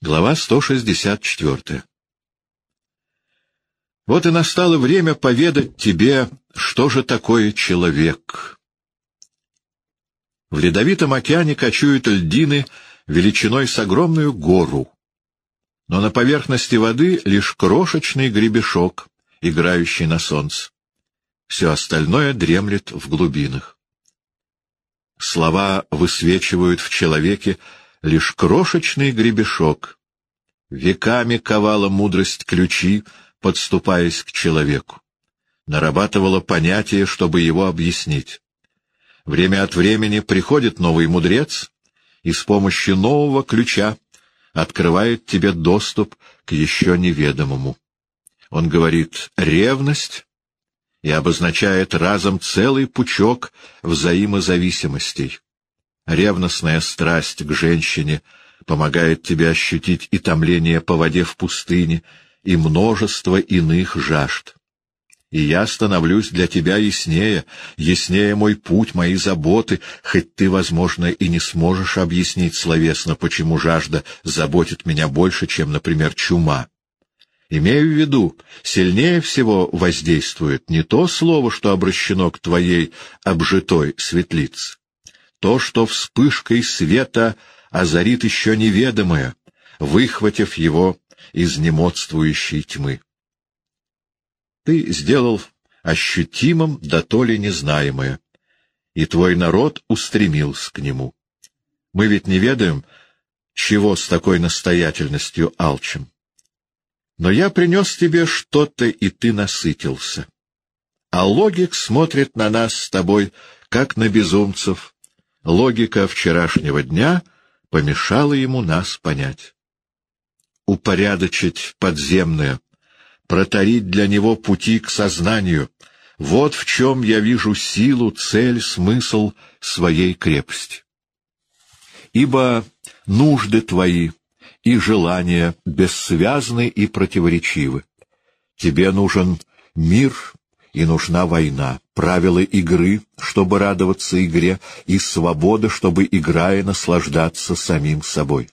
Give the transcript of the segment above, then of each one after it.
Глава 164 Вот и настало время поведать тебе, что же такое человек. В ледовитом океане кочуют льдины величиной с огромную гору, но на поверхности воды лишь крошечный гребешок, играющий на солнце. Все остальное дремлет в глубинах. Слова высвечивают в человеке лишь крошечный гребешок. Веками ковала мудрость ключи, подступаясь к человеку. Нарабатывала понятие, чтобы его объяснить. Время от времени приходит новый мудрец и с помощью нового ключа открывает тебе доступ к еще неведомому. Он говорит «ревность» и обозначает разом целый пучок взаимозависимостей. Ревностная страсть к женщине помогает тебе ощутить и томление по воде в пустыне, и множество иных жажд. И я становлюсь для тебя яснее, яснее мой путь, мои заботы, хоть ты, возможно, и не сможешь объяснить словесно, почему жажда заботит меня больше, чем, например, чума. Имею в виду, сильнее всего воздействует не то слово, что обращено к твоей обжитой светлице, то, что вспышкой света озарит еще неведомое, выхватив его из немодствующей тьмы. Ты сделал ощутимым да то ли незнаемое, и твой народ устремился к нему. Мы ведь не ведаем, чего с такой настоятельностью алчим. Но я принес тебе что-то, и ты насытился. А логик смотрит на нас с тобой, как на безумцев, Логика вчерашнего дня помешала ему нас понять. Упорядочить подземное, протарить для него пути к сознанию — вот в чем я вижу силу, цель, смысл своей крепости. Ибо нужды твои и желания бессвязны и противоречивы. Тебе нужен мир и нужна война, правила игры, чтобы радоваться игре, и свобода, чтобы, играя, наслаждаться самим собой.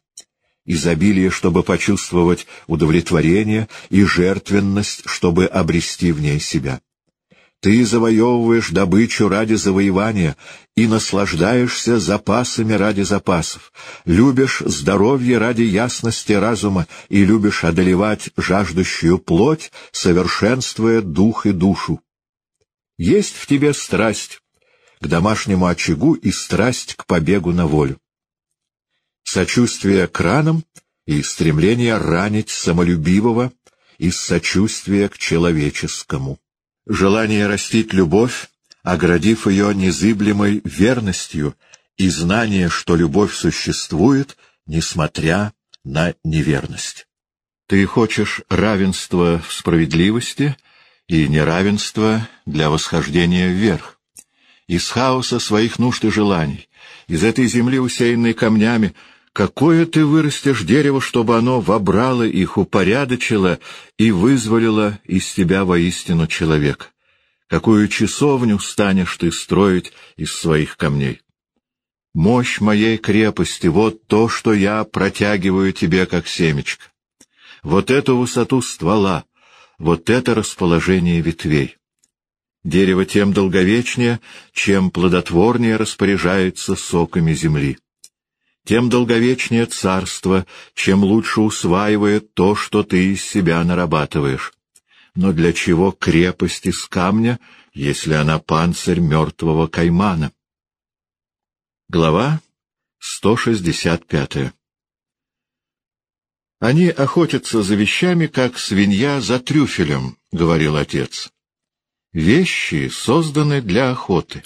Изобилие, чтобы почувствовать удовлетворение, и жертвенность, чтобы обрести в ней себя. Ты завоевываешь добычу ради завоевания и наслаждаешься запасами ради запасов, любишь здоровье ради ясности разума и любишь одолевать жаждущую плоть, совершенствуя дух и душу. Есть в тебе страсть к домашнему очагу и страсть к побегу на волю. Сочувствие к ранам и стремление ранить самолюбивого из сочувствия к человеческому желание растить любовь, оградив ее незыблемой верностью и знание, что любовь существует, несмотря на неверность. Ты хочешь равенства в справедливости и неравенства для восхождения вверх. Из хаоса своих нужд и желаний, из этой земли, усеянной камнями, Какое ты вырастешь дерево, чтобы оно вобрало их, упорядочило и вызволило из тебя воистину человек? Какую часовню станешь ты строить из своих камней? Мощь моей крепости — вот то, что я протягиваю тебе, как семечко. Вот эту высоту ствола, вот это расположение ветвей. Дерево тем долговечнее, чем плодотворнее распоряжается соками земли тем долговечнее царство, чем лучше усваивает то, что ты из себя нарабатываешь. Но для чего крепость из камня, если она панцирь мертвого каймана? Глава 165 «Они охотятся за вещами, как свинья за трюфелем», — говорил отец. «Вещи созданы для охоты,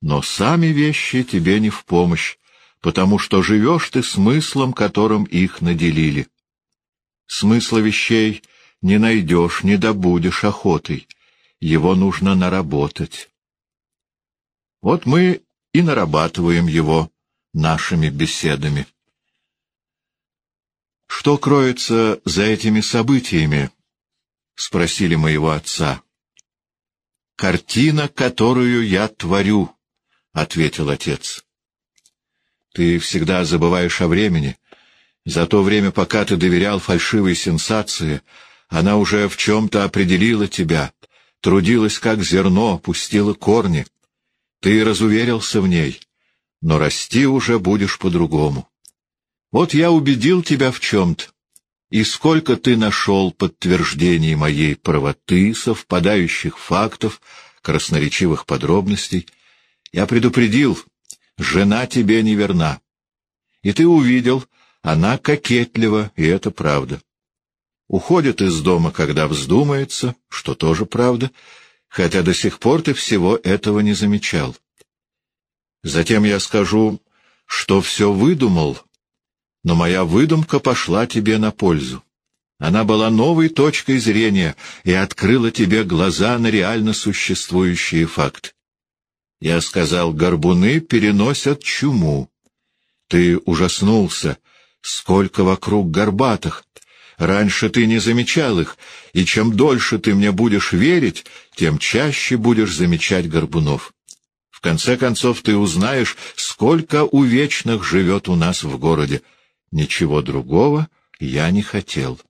но сами вещи тебе не в помощь, потому что живешь ты смыслом, которым их наделили. Смысла вещей не найдешь, не добудешь охотой, его нужно наработать. Вот мы и нарабатываем его нашими беседами. «Что кроется за этими событиями?» — спросили моего отца. «Картина, которую я творю», — ответил отец. Ты всегда забываешь о времени За то время, пока ты доверял фальшивой сенсации, она уже в чем-то определила тебя, трудилась как зерно, пустила корни. Ты разуверился в ней, но расти уже будешь по-другому. Вот я убедил тебя в чем-то, и сколько ты нашел подтверждений моей правоты, совпадающих фактов, красноречивых подробностей. Я предупредил, жена тебе неверна. И ты увидел, она кокетлива, и это правда. Уходит из дома, когда вздумается, что тоже правда, хотя до сих пор ты всего этого не замечал. Затем я скажу, что все выдумал, но моя выдумка пошла тебе на пользу. Она была новой точкой зрения и открыла тебе глаза на реально существующие факты. Я сказал, горбуны переносят чуму. Ты ужаснулся, сколько вокруг горбатых. Раньше ты не замечал их, и чем дольше ты мне будешь верить, тем чаще будешь замечать горбунов. В конце концов ты узнаешь, сколько увечных живет у нас в городе. Ничего другого я не хотел.